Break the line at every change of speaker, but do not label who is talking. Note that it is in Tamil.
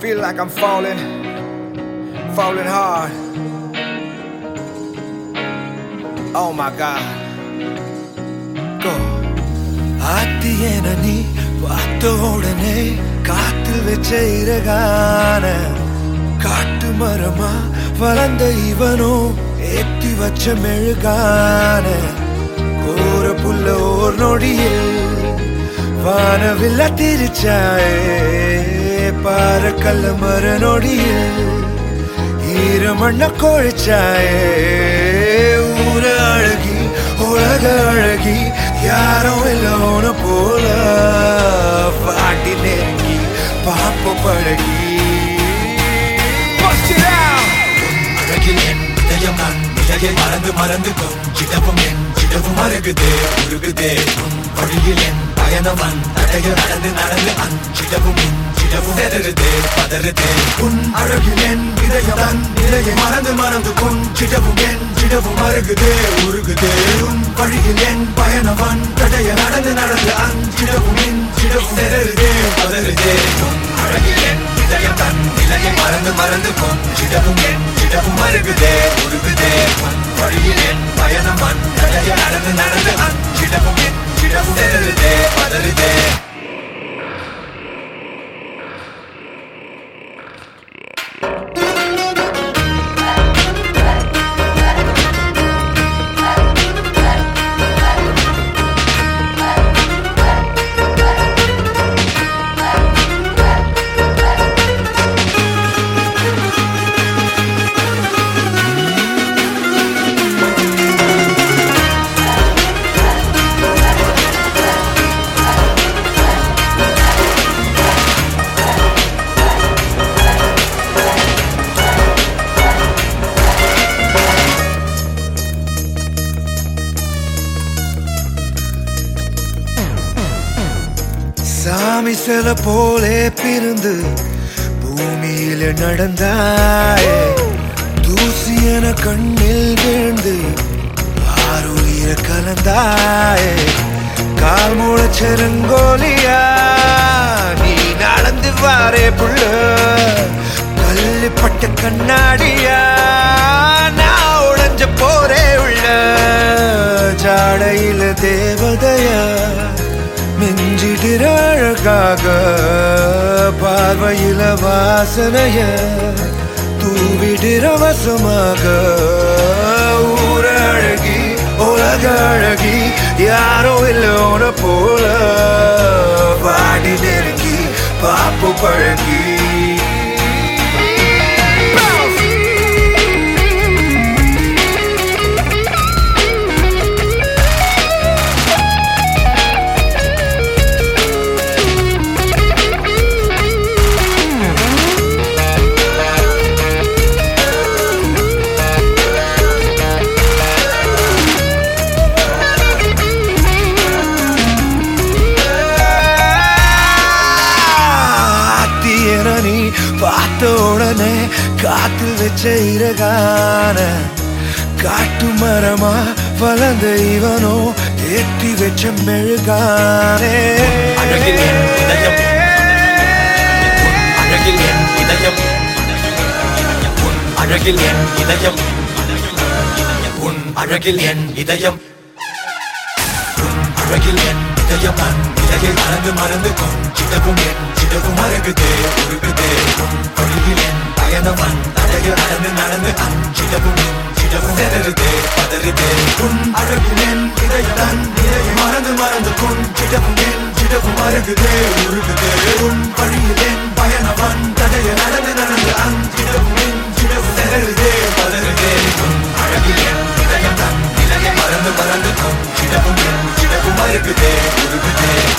feel like I'm falling, falling hard. Oh my God. Go.
ஆத்தியன நீ பார்த்த உடனே காத்தில் வச்ச இறகான காட்டு மரமா வளர்ந்த இவனோ ஏத்தி வச்ச மெழுகான கோர புல்ல ஓர் நொடியில் வானவில்ல திரிச்சாயே பாற கல்ல மர நொடியில் ஈரமண்ண கொழிச்சாயே ஊர அழகி உலக அழகி யாரும் இல்லோன போல பாட்டி நெருங்கி பாப்ப பழகி! அழகில் என் இதயம் நான் நிலையை மறந்து மறந்து கொஞ்சிடவும் என் சிடவும் அருகுதே உருகுதே உன் வழியில் என் பயணவன் அன் நடந்து நடந்து அஞ்சிடவும் இஞ்சிடவும் செதறுதே பதறுதே உன் அழகில் என் இதயவன் தன் நிலையை மறந்து மறந்து கொஞ்சிடவும் என் சிடவும் அருகுதே ஒரு வழியில் என் பயணம் தடைய நடந்து நடந்து அஞ்சிடவும் இஞ்சிடவும். செதறுதே பதறுதே. அழகில் என் இதயம் தன் நிலையை மறந்து மறந்து கொஞ்சிடவும் என் சிடவும் அருகுதே உருகுதே. உன் வழியில் என் பயணம் அன் தடைய நடந்து நடந்து அஞ்சிடவும் இஞ்சிடவும் செதறுதே பதறுதே சில போலே பிரிந்து பூமியில நடந்தாய். தூசி என கண்ணில் விழுந்து ஆறுயிர கலந்தாய். கால் முளைச்செருங்கோலியா நீ நடந்து வாரே புள்ள. கல்லுப்பட்ட கண்ணாடியா நான் உடஞ்ச போரே உள்ள. ஜாடையில தேவதையா மிஞ்சிடிற அழகாக பார்வையில வாசனைய தூவிடிற வசமாக ஊர அழகி உலக அழகி யாரோ இல்லோன போல. பாடி நெருங்கி பாப்பு பழகி. நீ பார்த்த உடனே காத்து வச்ச இறகான காட்டு மரமா வளர்ந்த இவனோ ஏற்றி வச்ச மெழுகானே.
அழகில் என் இதயம். அழகில் என் இதயம். அழகில் என் இதயம். உன் அழகில் என் இதயம். உன் அழகில் என் இதயம் மண் இலையை மறந்து மறந்து கொண் சிதவும் என் சிதவும் அருகுதே உருகுதே. உன் வழியில் என் பயணம் அன் தடைய நடந்து நடந்து என் சிதவும் செதறுதே பதறுதே. உன் அழகில் என் இதயம் தன் இலையை மறந்து மறந்து கொஞ்சிடவும் என் சிதவும் அருகுதே உருகுதே. Would it there? There?